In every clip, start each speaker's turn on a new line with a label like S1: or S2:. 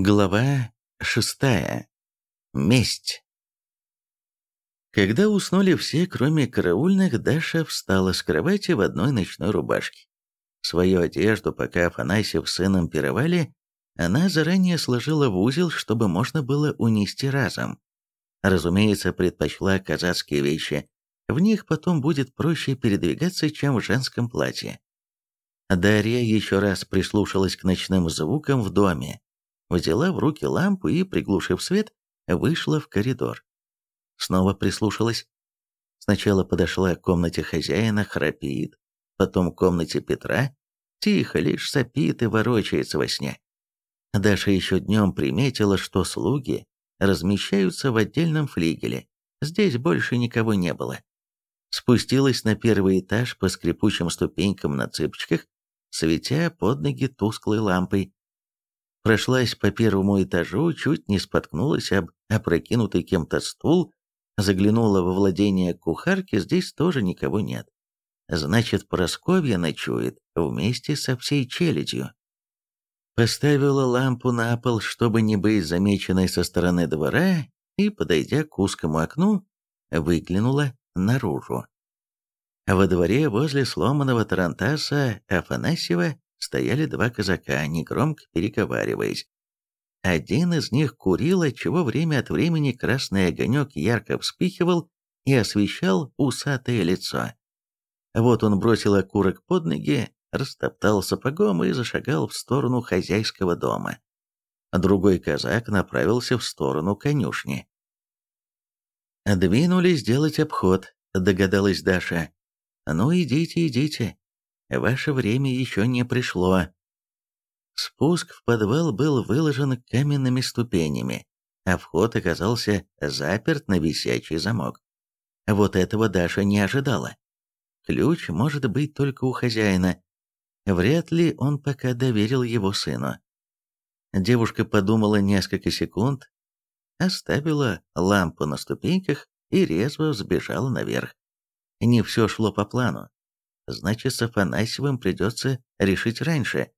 S1: Глава шестая. Месть. Когда уснули все, кроме караульных, Даша встала с кровати в одной ночной рубашке. Свою одежду, пока Афанасьев с сыном пировали, она заранее сложила в узел, чтобы можно было унести разом. Разумеется, предпочла казацкие вещи. В них потом будет проще передвигаться, чем в женском платье. Дарья еще раз прислушалась к ночным звукам в доме, взяла в руки лампу и, приглушив свет, вышла в коридор. Снова прислушалась. Сначала подошла к комнате хозяина, храпит, потом к комнате Петра, тихо, лишь сопит и ворочается во сне. Даша еще днем приметила, что слуги размещаются в отдельном флигеле. Здесь больше никого не было. Спустилась на первый этаж по скрипучим ступенькам на цыпочках, светя под ноги тусклой лампой, прошлась по первому этажу, чуть не споткнулась об опрокинутый кем-то стул, заглянула во владение кухарки, здесь тоже никого нет. Значит, Просковья ночует вместе со всей челядью. Поставила лампу на пол, чтобы не быть замеченной со стороны двора, и, подойдя к узкому окну, выглянула наружу. Во дворе возле сломанного тарантаса Афанасьева стояли два казака, негромко переговариваясь. Один из них курил, отчего время от времени красный огонек ярко вспыхивал и освещал усатое лицо. Вот он бросил окурок под ноги, растоптал сапогом и зашагал в сторону хозяйского дома. Другой казак направился в сторону конюшни. «Двинулись делать обход», — догадалась Даша. «Ну, идите, идите. Ваше время еще не пришло. Спуск в подвал был выложен каменными ступенями, а вход оказался заперт на висячий замок. Вот этого Даша не ожидала. Ключ может быть только у хозяина. Вряд ли он пока доверил его сыну. Девушка подумала несколько секунд, оставила лампу на ступеньках и резво взбежала наверх. Не все шло по плану значит, с Афанасьевым придется решить раньше.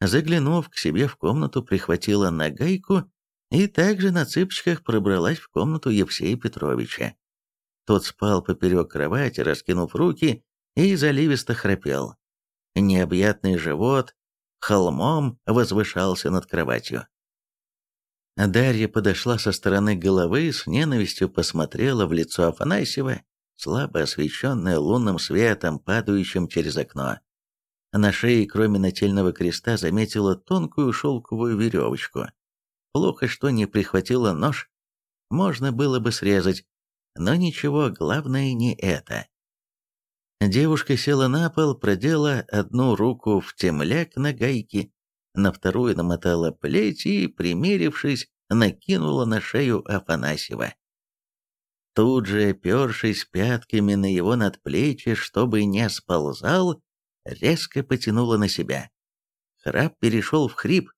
S1: Заглянув к себе в комнату, прихватила нагайку и также на цыпочках пробралась в комнату Евсея Петровича. Тот спал поперек кровати, раскинув руки, и заливисто храпел. Необъятный живот холмом возвышался над кроватью. Дарья подошла со стороны головы, с ненавистью посмотрела в лицо Афанасьева слабо освещенная лунным светом, падающим через окно. На шее, кроме нательного креста, заметила тонкую шелковую веревочку. Плохо, что не прихватила нож. Можно было бы срезать, но ничего, главное не это. Девушка села на пол, продела одну руку в темляк на гайке, на вторую намотала плеть и, примерившись, накинула на шею Афанасьева. Тут же, опершись пятками на его надплечье, чтобы не сползал, резко потянула на себя. Храп перешел в хрип.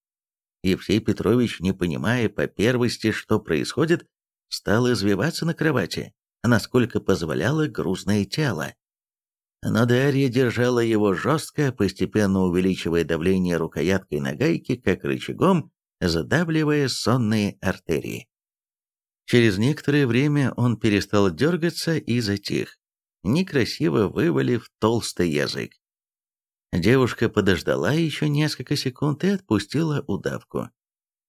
S1: Евсей Петрович, не понимая по первости, что происходит, стал извиваться на кровати, насколько позволяло грузное тело. Но Дарья держала его жестко, постепенно увеличивая давление рукояткой на гайке, как рычагом, задавливая сонные артерии. Через некоторое время он перестал дергаться и затих, некрасиво вывалив толстый язык. Девушка подождала еще несколько секунд и отпустила удавку.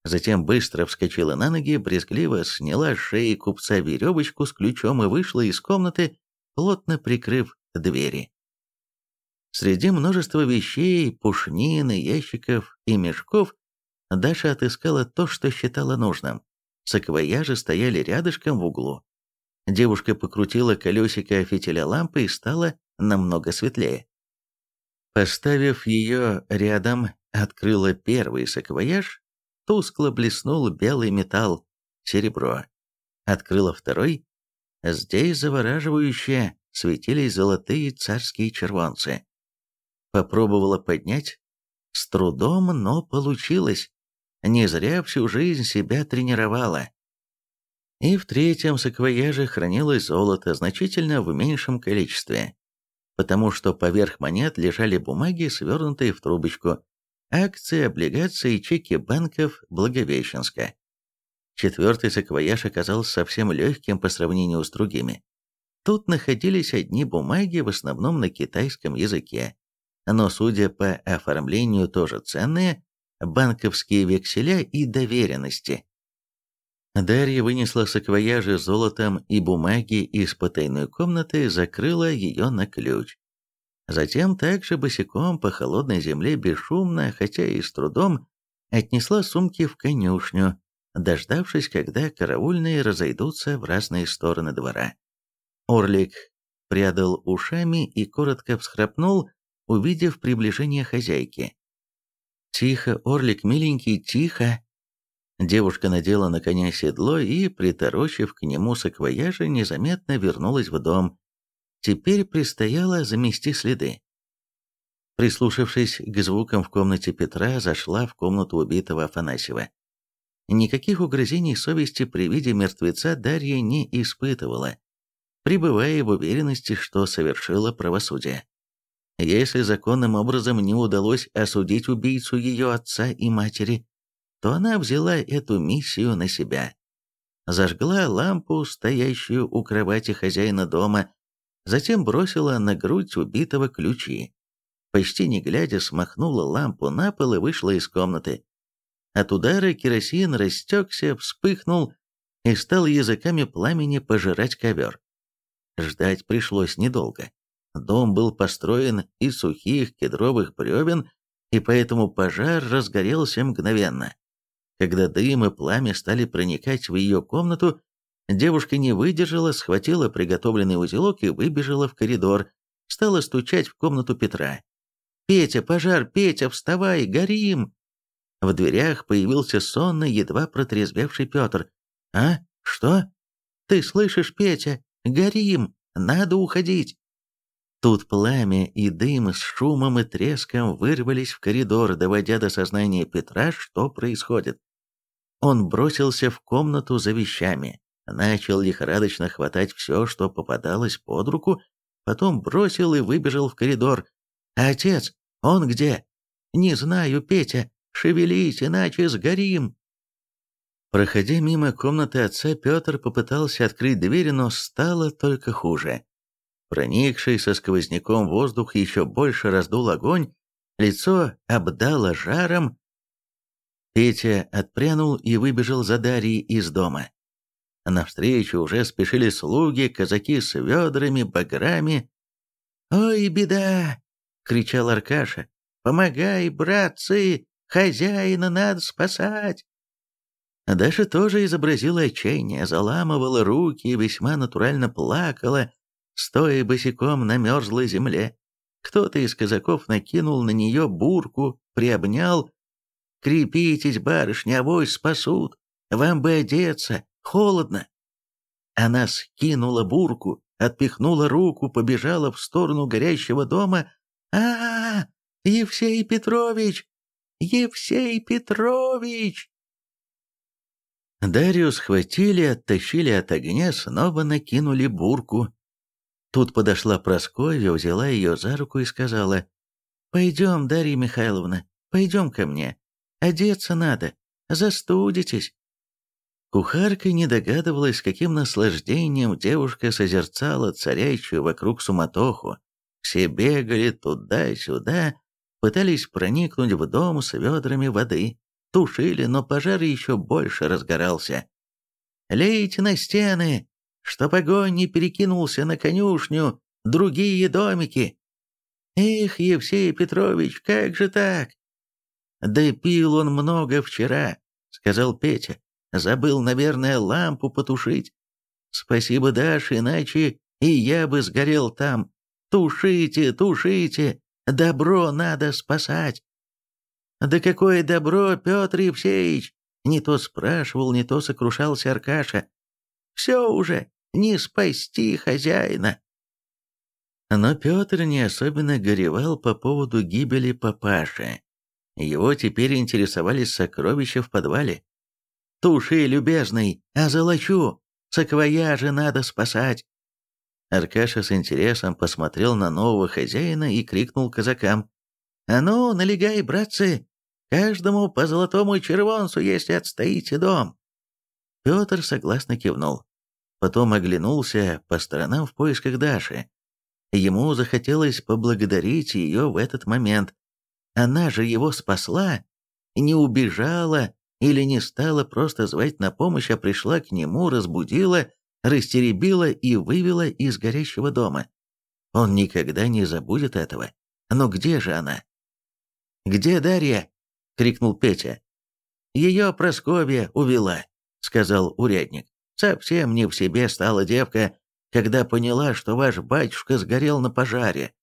S1: Затем быстро вскочила на ноги, брезгливо сняла с шеи купца веревочку с ключом и вышла из комнаты, плотно прикрыв двери. Среди множества вещей, пушнины, ящиков и мешков Даша отыскала то, что считала нужным. Саквояжи стояли рядышком в углу. Девушка покрутила колесико фитиля лампы и стало намного светлее. Поставив ее рядом, открыла первый саквояж, тускло блеснул белый металл, серебро. Открыла второй. Здесь завораживающе светились золотые царские червонцы. Попробовала поднять. С трудом, но получилось. Не зря всю жизнь себя тренировала. И в третьем саквояже хранилось золото значительно в меньшем количестве, потому что поверх монет лежали бумаги, свернутые в трубочку. акции, облигации, чеки банков Благовещенска. Четвертый саквояж оказался совсем легким по сравнению с другими. Тут находились одни бумаги, в основном на китайском языке, но, судя по оформлению, тоже ценные, банковские векселя и доверенности. Дарья вынесла саквояжи с золотом и бумаги из потайной комнаты, закрыла ее на ключ. Затем также босиком по холодной земле бесшумно, хотя и с трудом, отнесла сумки в конюшню, дождавшись, когда караульные разойдутся в разные стороны двора. Орлик прядал ушами и коротко всхрапнул, увидев приближение хозяйки. «Тихо, Орлик, миленький, тихо!» Девушка надела на коня седло и, приторочив к нему саквояжи, незаметно вернулась в дом, Теперь предстояло замести следы. Прислушавшись к звукам в комнате Петра, зашла в комнату убитого Афанасьева. Никаких угрызений совести при виде мертвеца Дарья не испытывала, пребывая в уверенности, что совершила правосудие. Если законным образом не удалось осудить убийцу ее отца и матери, то она взяла эту миссию на себя. Зажгла лампу, стоящую у кровати хозяина дома, Затем бросила на грудь убитого ключи. Почти не глядя, смахнула лампу на пол и вышла из комнаты. От удара керосин растекся, вспыхнул и стал языками пламени пожирать ковер. Ждать пришлось недолго. Дом был построен из сухих кедровых бревен, и поэтому пожар разгорелся мгновенно. Когда дым и пламя стали проникать в ее комнату, Девушка не выдержала, схватила приготовленный узелок и выбежала в коридор, стала стучать в комнату Петра. «Петя, пожар, Петя, вставай, горим!» В дверях появился сонный, едва протрезвевший Петр. «А? Что? Ты слышишь, Петя? Горим! Надо уходить!» Тут пламя и дым с шумом и треском вырвались в коридор, доводя до сознания Петра, что происходит. Он бросился в комнату за вещами начал лихорадочно хватать все, что попадалось под руку, потом бросил и выбежал в коридор. «А отец? Он где?» «Не знаю, Петя. Шевелись, иначе сгорим!» Проходя мимо комнаты отца, Петр попытался открыть дверь, но стало только хуже. Проникший со сквозняком воздух еще больше раздул огонь, лицо обдало жаром. Петя отпрянул и выбежал за Дарьей из дома. Навстречу уже спешили слуги, казаки с ведрами, баграми. «Ой, беда!» — кричал Аркаша. «Помогай, братцы! Хозяина надо спасать!» Даша тоже изобразила отчаяние, заламывала руки и весьма натурально плакала, стоя босиком на мерзлой земле. Кто-то из казаков накинул на нее бурку, приобнял. «Крепитесь, барышня, авось спасут! Вам бы одеться, холодно. Она скинула бурку, отпихнула руку, побежала в сторону горящего дома. а, -а, -а Евсей Петрович! Евсей Петрович!» Дарью схватили, оттащили от огня, снова накинули бурку. Тут подошла Прасковья, взяла ее за руку и сказала, «Пойдем, Дарья Михайловна, пойдем ко мне. Одеться надо, застудитесь». Кухарка не догадывалась, с каким наслаждением девушка созерцала царящую вокруг суматоху. Все бегали туда-сюда, пытались проникнуть в дом с ведрами воды, тушили, но пожар еще больше разгорался. «Лейте на стены, чтоб огонь не перекинулся на конюшню, другие домики!» «Эх, Евсей Петрович, как же так?» «Да пил он много вчера», — сказал Петя. Забыл, наверное, лампу потушить. Спасибо, Даше, иначе и я бы сгорел там. Тушите, тушите, добро надо спасать. Да какое добро, Петр Евсеевич? Не то спрашивал, не то сокрушался Аркаша. Все уже, не спасти хозяина. Но Петр не особенно горевал по поводу гибели папаши. Его теперь интересовали сокровища в подвале. Туши, любезный, а золочу! Саквояжи надо спасать!» Аркаша с интересом посмотрел на нового хозяина и крикнул казакам. «А ну, налегай, братцы! Каждому по золотому червонцу, если отстоите дом!» Петр согласно кивнул. Потом оглянулся по сторонам в поисках Даши. Ему захотелось поблагодарить ее в этот момент. Она же его спасла, не убежала или не стала просто звать на помощь, а пришла к нему, разбудила, растеребила и вывела из горящего дома. Он никогда не забудет этого. Но где же она? «Где Дарья?» — крикнул Петя. «Ее Просковья увела», — сказал урядник. «Совсем не в себе стала девка, когда поняла, что ваш батюшка сгорел на пожаре».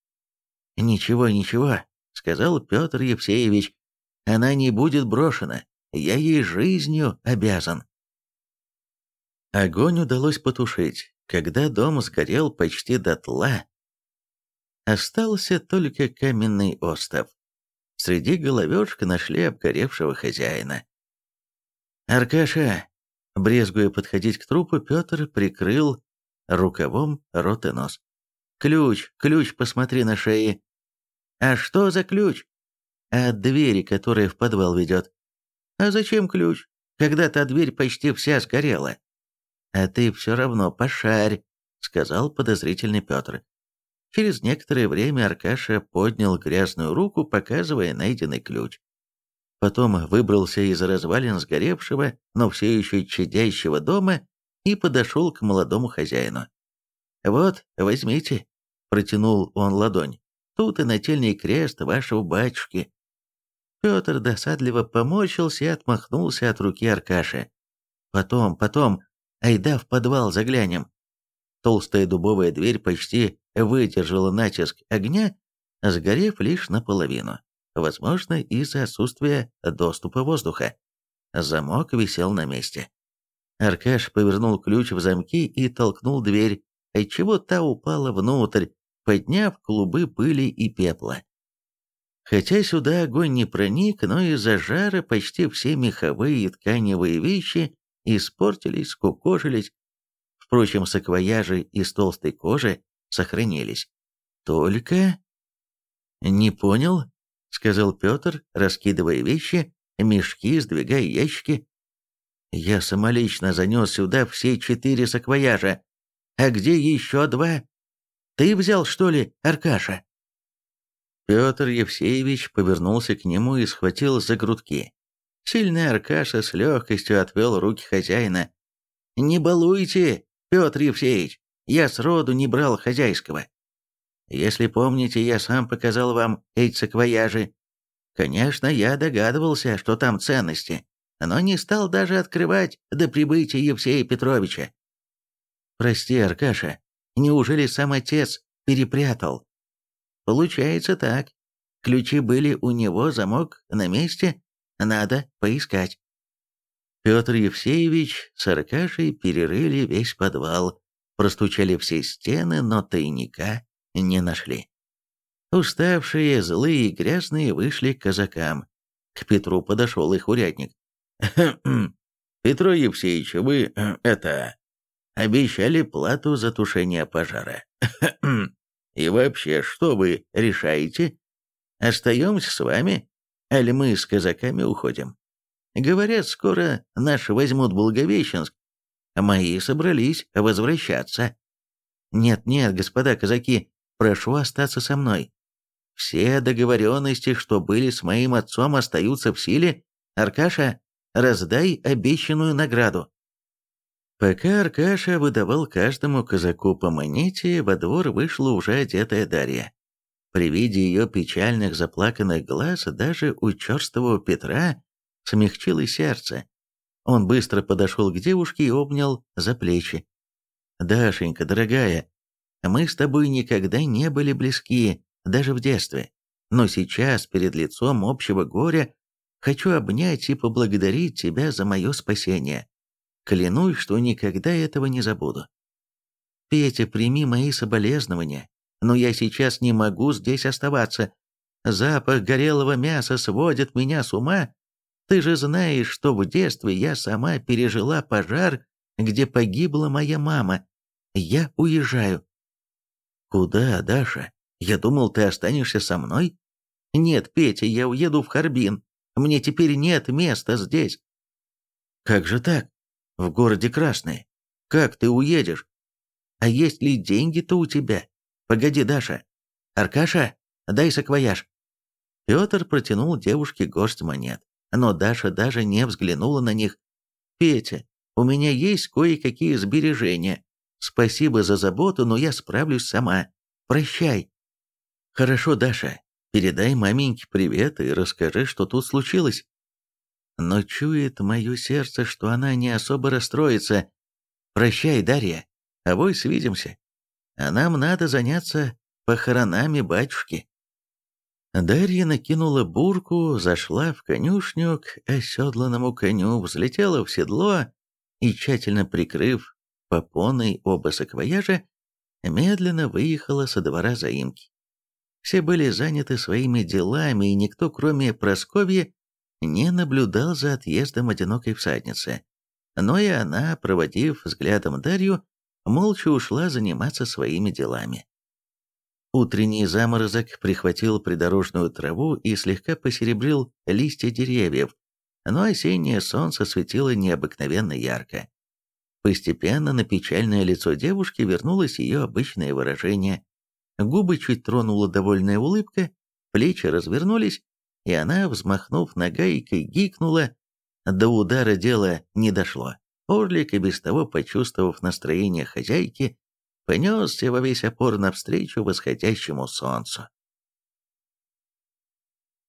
S1: «Ничего, ничего», — сказал Петр Евсеевич. «Она не будет брошена. Я ей жизнью обязан». Огонь удалось потушить, когда дом сгорел почти дотла. Остался только каменный остов. Среди головешек нашли обгоревшего хозяина. «Аркаша!» Брезгуя подходить к трупу, Петр прикрыл рукавом рот и нос. «Ключ, ключ, посмотри на шее». «А что за ключ?» «От двери, которая в подвал ведет». «А зачем ключ, когда та дверь почти вся сгорела?» «А ты все равно пошарь», — сказал подозрительный Петр. Через некоторое время Аркаша поднял грязную руку, показывая найденный ключ. Потом выбрался из развалин сгоревшего, но все еще чадящего дома и подошел к молодому хозяину. «Вот, возьмите», — протянул он ладонь. «Тут и нательный крест вашего батюшки». Петр досадливо помочился и отмахнулся от руки Аркаши. «Потом, потом, айда в подвал заглянем». Толстая дубовая дверь почти выдержала натиск огня, сгорев лишь наполовину, возможно, из-за отсутствия доступа воздуха. Замок висел на месте. Аркаш повернул ключ в замке и толкнул дверь, отчего та упала внутрь, подняв клубы пыли и пепла. Хотя сюда огонь не проник, но из-за жара почти все меховые и тканевые вещи испортились, скукожились. Впрочем, саквояжи из толстой кожи сохранились. Только... «Не понял», — сказал Петр, раскидывая вещи, мешки, сдвигая ящики. «Я самолично занес сюда все четыре саквояжа. А где еще два? Ты взял, что ли, Аркаша?» Петр Евсеевич повернулся к нему и схватил за грудки. Сильный Аркаша с легкостью отвел руки хозяина. «Не балуйте, Петр Евсеевич, я сроду не брал хозяйского. Если помните, я сам показал вам эти саквояжи. Конечно, я догадывался, что там ценности, но не стал даже открывать до прибытия Евсея Петровича. Прости, Аркаша, неужели сам отец перепрятал? Получается так. Ключи были у него, замок на месте, надо поискать. Петр Евсеевич с Аркашей перерыли весь подвал, Простучали все стены, но тайника не нашли. Уставшие, злые и грязные вышли к казакам. К Петру подошел их урядник. «Петро Евсеевич, вы, это, обещали плату за тушение пожара. И вообще, что вы решаете? Остаемся с вами, али мы с казаками уходим? Говорят, скоро наши возьмут Благовещенск, Мои собрались возвращаться. Нет-нет, господа казаки, прошу остаться со мной. Все договоренности, что были с моим отцом, остаются в силе. Аркаша, раздай обещанную награду. Пока Аркаша выдавал каждому казаку по монете, во двор вышла уже одетая Дарья. При виде ее печальных заплаканных глаз даже у черствого Петра смягчилось сердце. Он быстро подошел к девушке и обнял за плечи. «Дашенька, дорогая, мы с тобой никогда не были близки, даже в детстве. Но сейчас, перед лицом общего горя, хочу обнять и поблагодарить тебя за мое спасение. Клянусь, что никогда этого не забуду. Петя, прими мои соболезнования, но я сейчас не могу здесь оставаться. Запах горелого мяса сводит меня с ума, ты же знаешь, что в детстве я сама пережила пожар, где погибла моя мама. Я уезжаю». «Куда, Даша? Я думал, ты останешься со мной?» «Нет, Петя, я уеду в Харбин. Мне теперь нет места здесь». «Как же так? В городе Красное. Как ты уедешь? А есть ли деньги-то у тебя? Погоди, Даша. Аркаша, дай саквояж». Петр протянул девушке горсть монет, но Даша даже не взглянула на них. «Петя, у меня есть кое-какие сбережения. Спасибо за заботу, но я справлюсь сама. Прощай». «Хорошо, Даша. Передай маменьке привет и расскажи, что тут случилось». Но чует мое сердце, что она не особо расстроится. «Прощай, Дарья. Авось свидимся. А нам надо заняться похоронами батюшки». Дарья накинула бурку, зашла в конюшню к оседланному коню, взлетела в седло и, тщательно прикрыв попоной оба саквояжа, медленно выехала со двора заимки. Все были заняты своими делами, и никто, кроме Просковья, не наблюдал за отъездом одинокой всадницы. Но и она, проводив взглядом Дарью, молча ушла заниматься своими делами. Утренний заморозок прихватил придорожную траву и слегка посеребрил листья деревьев, но осеннее солнце светило необыкновенно ярко. Постепенно на печальное лицо девушки вернулось ее обычное выражение. Губы чуть тронула довольная улыбка, плечи развернулись, и она, взмахнув нагайкой, гикнула. До удара дело не дошло. Орлик, и без того почувствовав настроение хозяйки, понесся во весь опор навстречу восходящему солнцу.